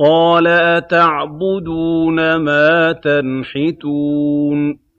قَالَ أَتَعْبُدُونَ مَا تَنْحِتُونَ